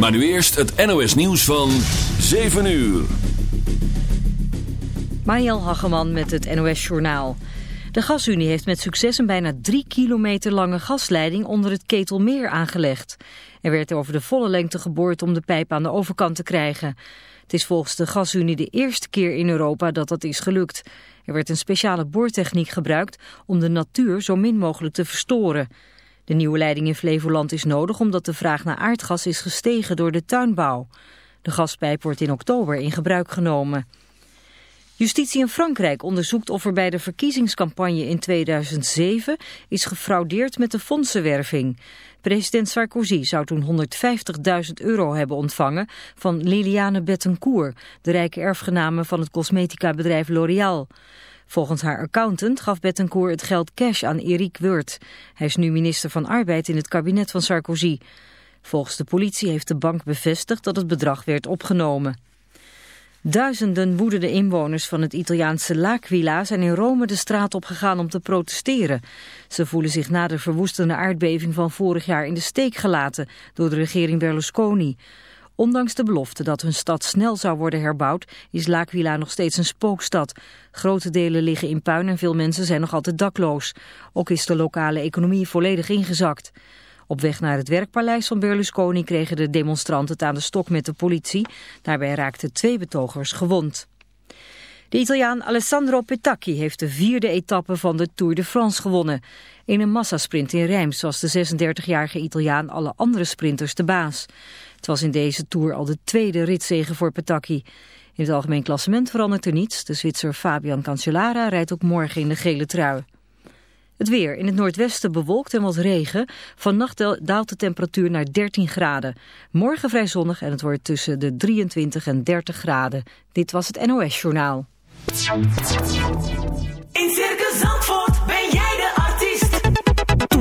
Maar nu eerst het NOS nieuws van 7 uur. Mariel Hageman met het NOS Journaal. De gasunie heeft met succes een bijna drie kilometer lange gasleiding onder het Ketelmeer aangelegd. Er werd over de volle lengte geboord om de pijp aan de overkant te krijgen. Het is volgens de gasunie de eerste keer in Europa dat dat is gelukt. Er werd een speciale boortechniek gebruikt om de natuur zo min mogelijk te verstoren. De nieuwe leiding in Flevoland is nodig omdat de vraag naar aardgas is gestegen door de tuinbouw. De gaspijp wordt in oktober in gebruik genomen. Justitie in Frankrijk onderzoekt of er bij de verkiezingscampagne in 2007 is gefraudeerd met de fondsenwerving. President Sarkozy zou toen 150.000 euro hebben ontvangen van Liliane Bettencourt, de rijke erfgename van het cosmetica-bedrijf L'Oréal. Volgens haar accountant gaf Bettencourt het geld cash aan Erik Wurt. Hij is nu minister van Arbeid in het kabinet van Sarkozy. Volgens de politie heeft de bank bevestigd dat het bedrag werd opgenomen. Duizenden woedende inwoners van het Italiaanse L'Aquila zijn in Rome de straat op gegaan om te protesteren. Ze voelen zich na de verwoestende aardbeving van vorig jaar in de steek gelaten door de regering Berlusconi. Ondanks de belofte dat hun stad snel zou worden herbouwd, is L'Aquila nog steeds een spookstad. Grote delen liggen in puin en veel mensen zijn nog altijd dakloos. Ook is de lokale economie volledig ingezakt. Op weg naar het werkpaleis van Berlusconi kregen de demonstranten het aan de stok met de politie. Daarbij raakten twee betogers gewond. De Italiaan Alessandro Petacchi heeft de vierde etappe van de Tour de France gewonnen. In een massasprint in Reims was de 36-jarige Italiaan alle andere sprinters de baas. Het was in deze Tour al de tweede ritzege voor Petacchi. In het algemeen klassement verandert er niets. De Zwitser Fabian Cancellara rijdt ook morgen in de gele trui. Het weer. In het noordwesten bewolkt en wat regen. Vannacht daalt de temperatuur naar 13 graden. Morgen vrij zonnig en het wordt tussen de 23 en 30 graden. Dit was het NOS Journaal. In Circus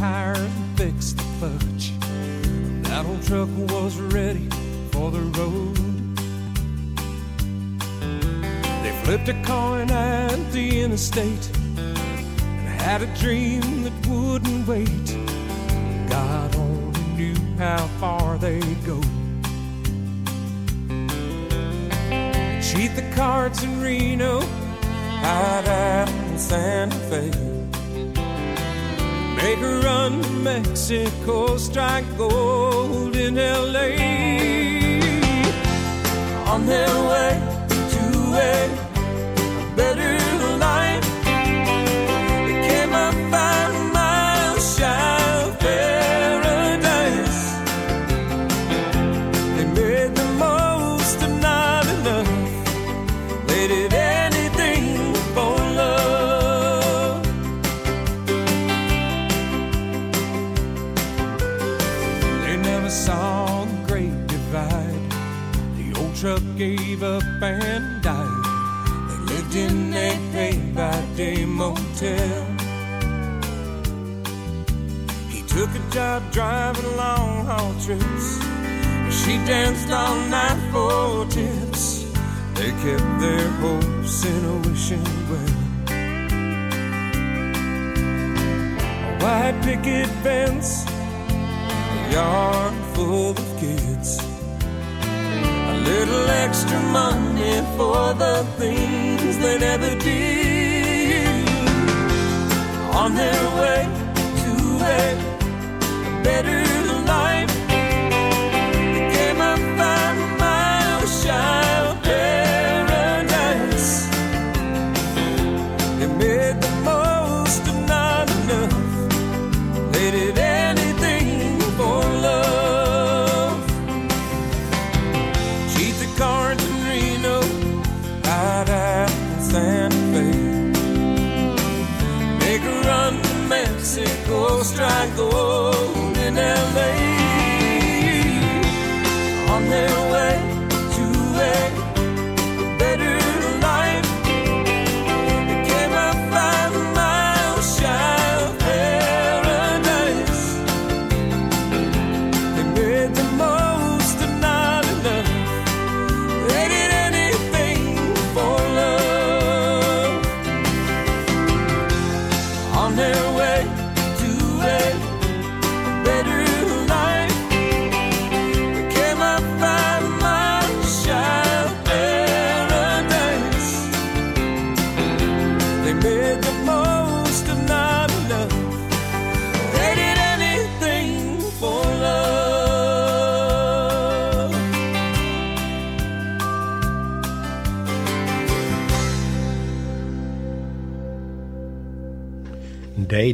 Tires and fixed the clutch. That old truck was ready for the road. They flipped a coin at the interstate and had a dream that wouldn't wait. God only knew how far they'd go. Cheat the cards in Reno hide out in Santa Fe. Make a run to Mexico, strike gold in LA. On their way to a driving long haul trips. She danced all night for tips. They kept their hopes in a wishing well. A white picket fence, a yard full of kids. A little extra money for the things they never did. On their way to a better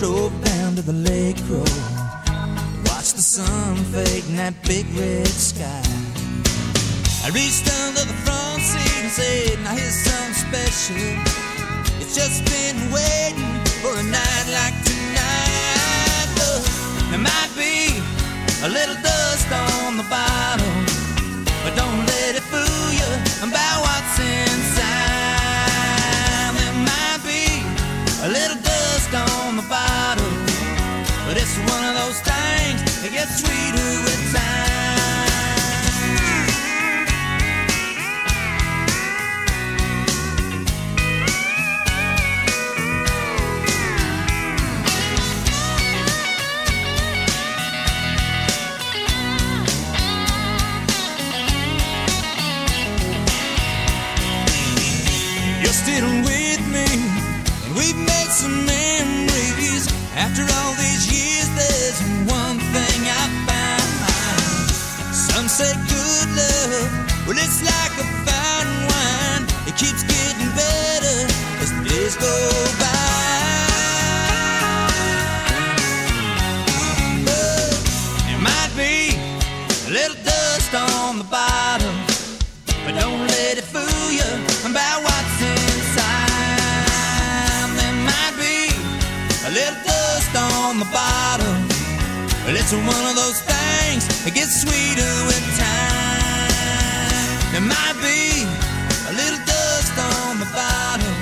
drove down to the lake road. Watched the sun fade in that big red sky. I reached under the front seat and said, Now here's something special. It's just been waiting for a night like tonight. Look, there might be a little dust on the bottom, but don't let it fool you about what's inside. But it's one of those things that gets sweeter with time. It's one of those things that gets sweeter with time. There might be a little dust on the bottom.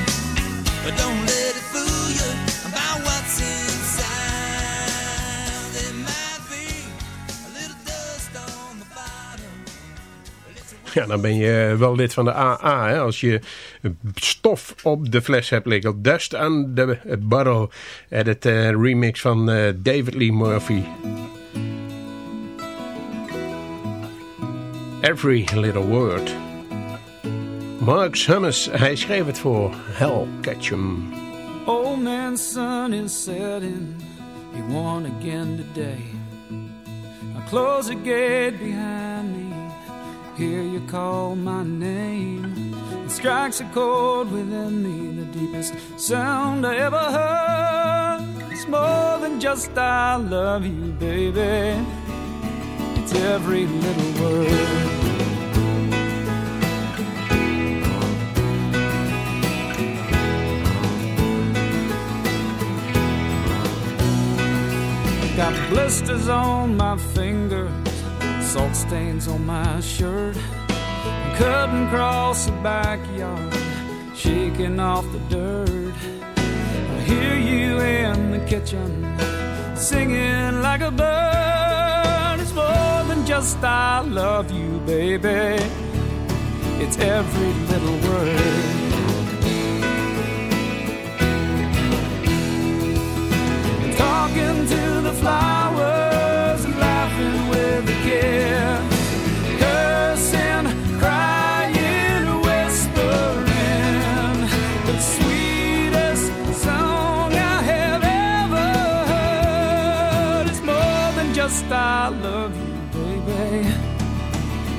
But don't let it fool you about what's inside. There might be a little dust on the bottom. Ja, dan ben je wel lid van de AA, hè, als je stof op de fles hebt liggen. Dust on the Bottle. Edit eh, remix van eh, David Lee Murphy. Every Little Word. Mark Summers, hij schreef het voor Hal Ketchum. Old man's sun is setting. He won again today. I close the gate behind me. Hear you call my name. It strikes a chord within me, the deepest sound I ever heard. It's more than just I love you, baby. Every little word. Got blisters on my fingers, salt stains on my shirt. Cutting across the backyard, shaking off the dirt. I hear you in the kitchen, singing like a bird. It's just I love you, baby. It's every little word. Talking to the flowers and laughing with the kids, cursing, crying, whispering. The sweetest song I have ever heard is more than just I love you.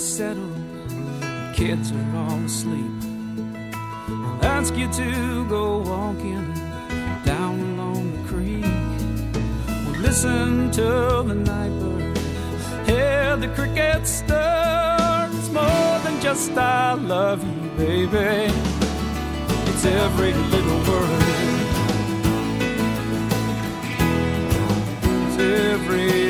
is settled, kids are all asleep. I'll ask you to go walking down along the creek. We'll listen to the night bird, hear the crickets stir. It's more than just I love you, baby. It's every little word. It's every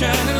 shining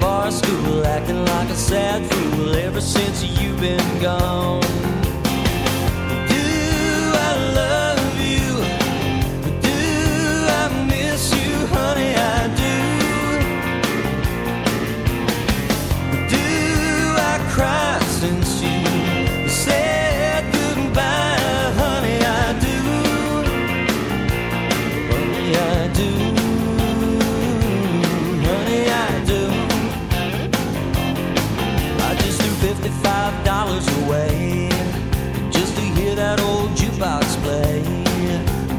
bar school, acting like a sad fool ever since you've been gone. Do I love you? Do I miss you, honey? I do. Do I cry? away just to hear that old jukebox play.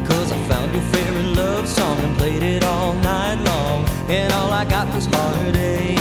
Cause I found your favorite love song and played it all night long, and all I got was heartache.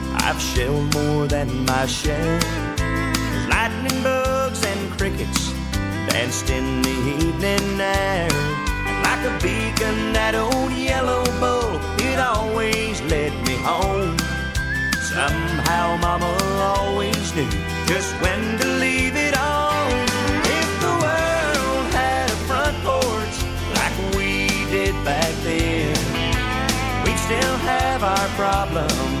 I've shelled more than my share. Lightning bugs and crickets danced in the evening air. And like a beacon, that old yellow bull, it always led me home. Somehow Mama always knew just when to leave it on. If the world had a front porch like we did back then, we'd still have our problems,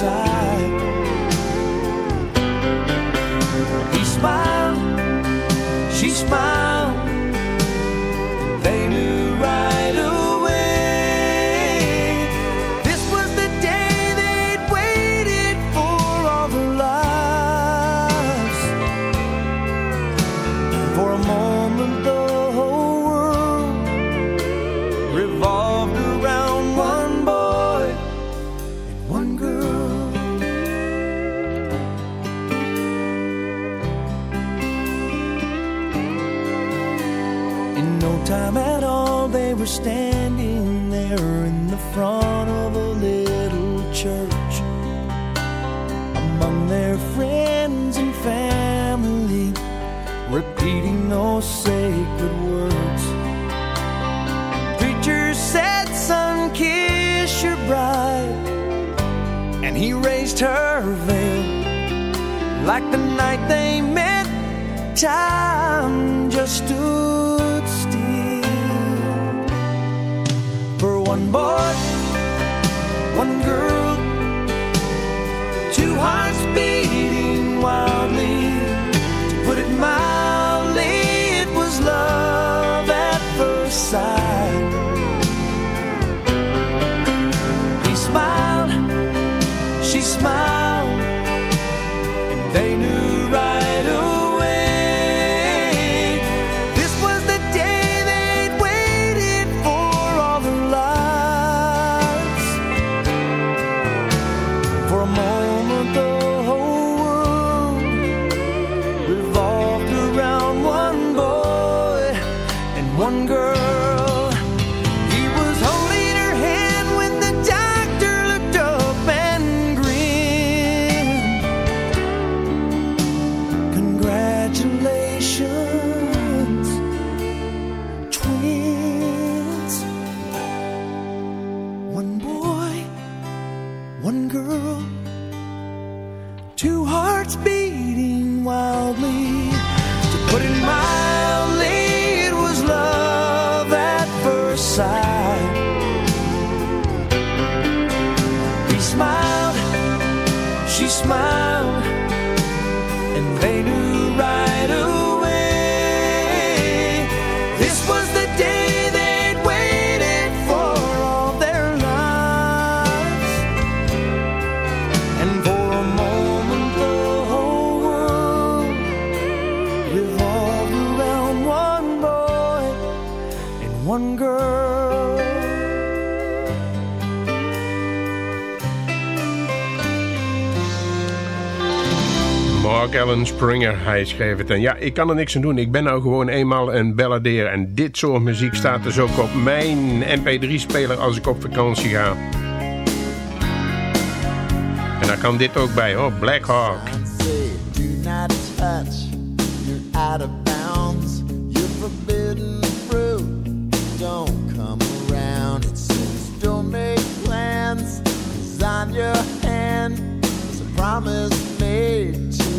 sight. He smiled, she smiled, like the night they met. Time just stood still for one boy, Springer, hij schreef het. En ja, ik kan er niks aan doen. Ik ben nou gewoon eenmaal een balladeer. En dit soort muziek staat dus ook op mijn mp3-speler als ik op vakantie ga. En daar kan dit ook bij, hoor. Black Hawk. Don't come around. Don't make plans. On your hand. It's a promise made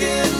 again.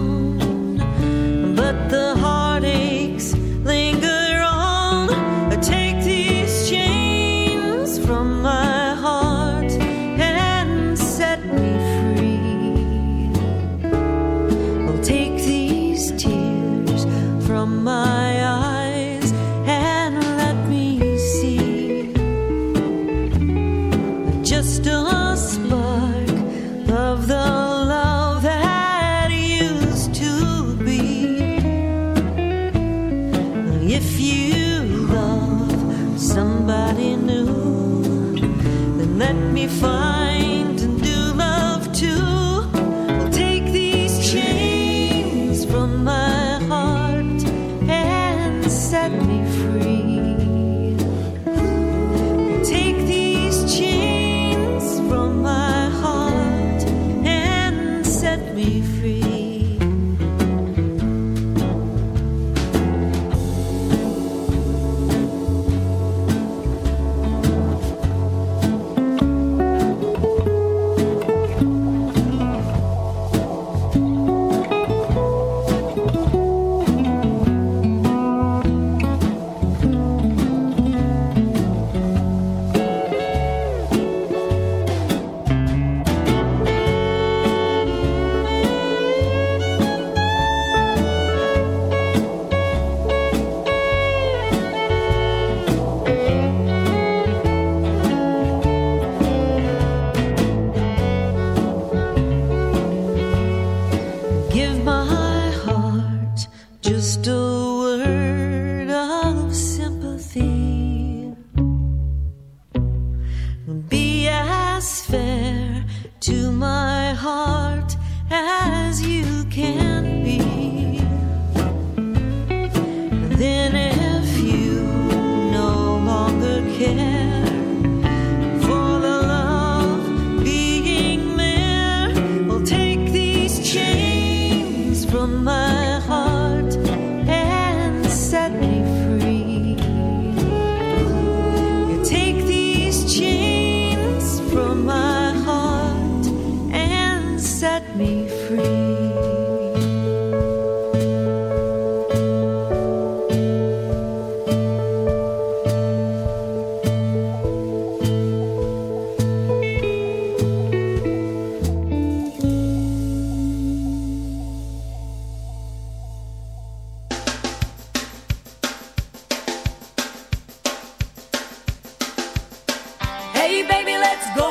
Let's go.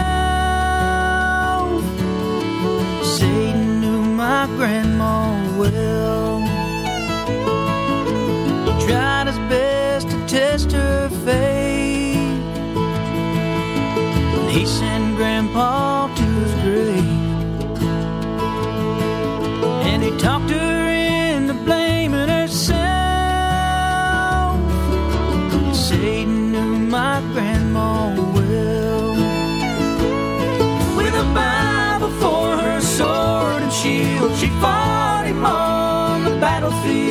my grandma well. He tried his best to test her faith. He sent Grandpa to his grave. see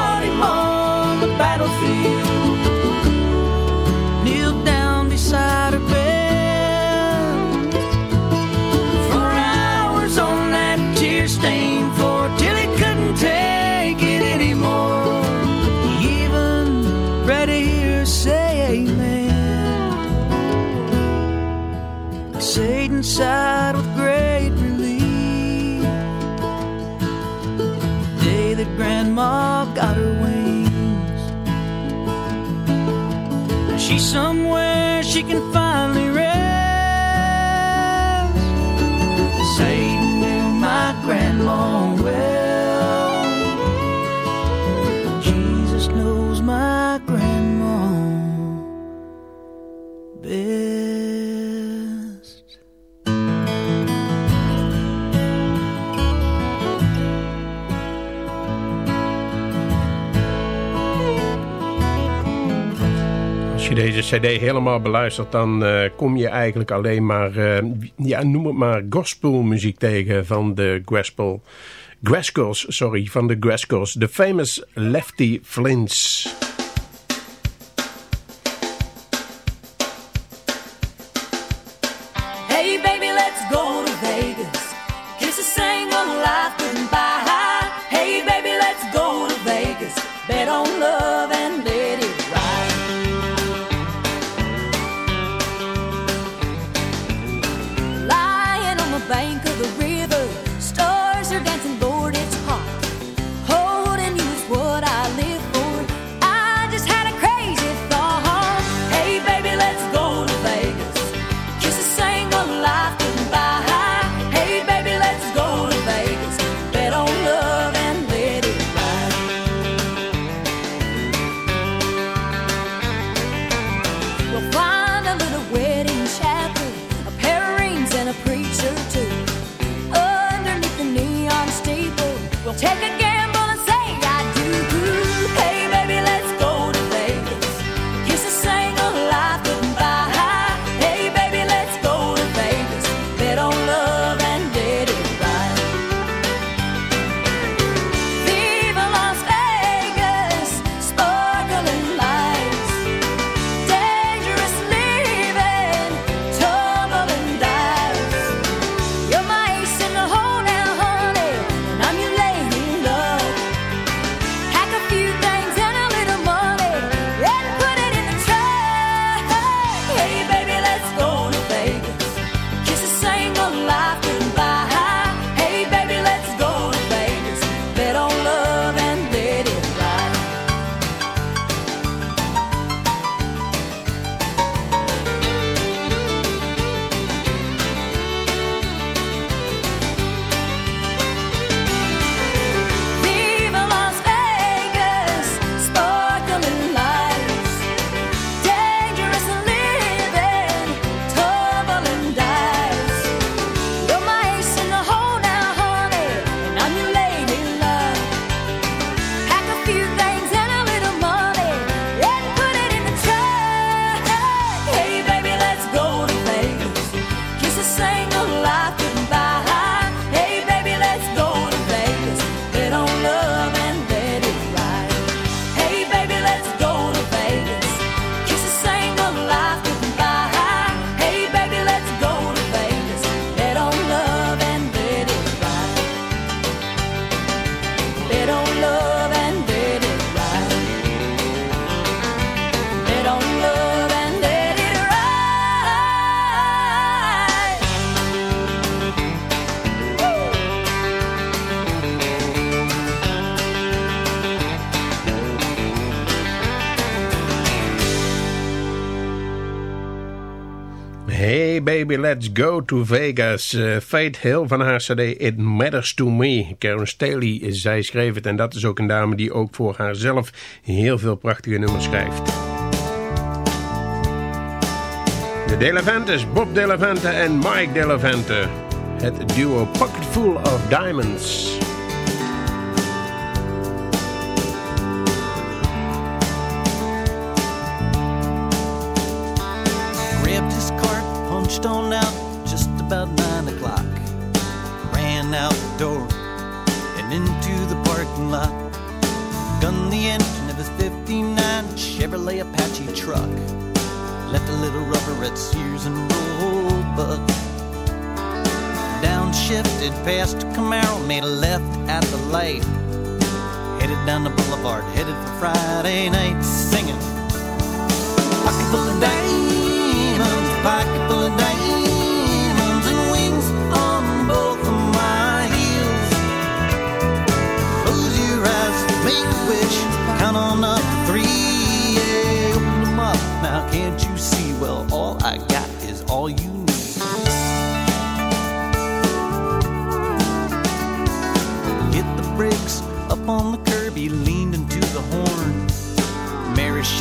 deze cd helemaal beluistert, dan eh, kom je eigenlijk alleen maar, uh, ja, noem het maar gospelmuziek tegen van de gospel. Graskels, sorry, van de Graskels. de famous Lefty Flints. Let's Go to Vegas. Uh, Hill van haar cd It Matters to Me. Karen Staley, zij schreef het en dat is ook een dame die ook voor haarzelf heel veel prachtige nummers schrijft. De Delevantes, Bob Delevante en Mike Delevante. Het duo Pocket Full of Diamonds. Punched on out just about nine o'clock. Ran out the door and into the parking lot. Gunned the engine of his 59 Chevrolet Apache truck. Left a little rubber at Sears and rolled. Roebuck. Downshifted past Camaro, made a left at the light. Headed down the boulevard, headed for Friday night, singing. Pocket full of diamonds,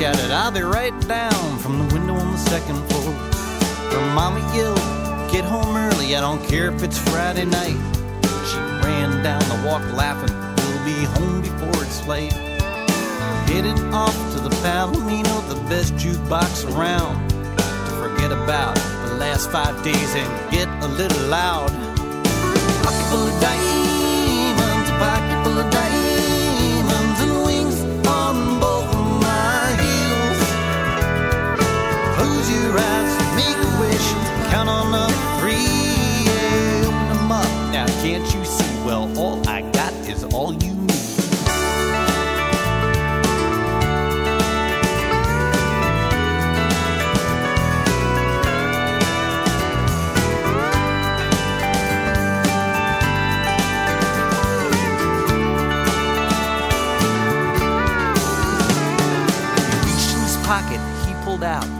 shouted, I'll be right down from the window on the second floor. Her mama yelled, Get home early, I don't care if it's Friday night. She ran down the walk laughing, We'll be home before it's late. Headed off to the Palomino, the best jukebox around. To forget about the last five days and get a little loud. Pocket full of diamonds, a pocket full of diamonds, and wings three, yeah, them up. Now can't you see? Well, all I got is all you need. pocket, he pulled out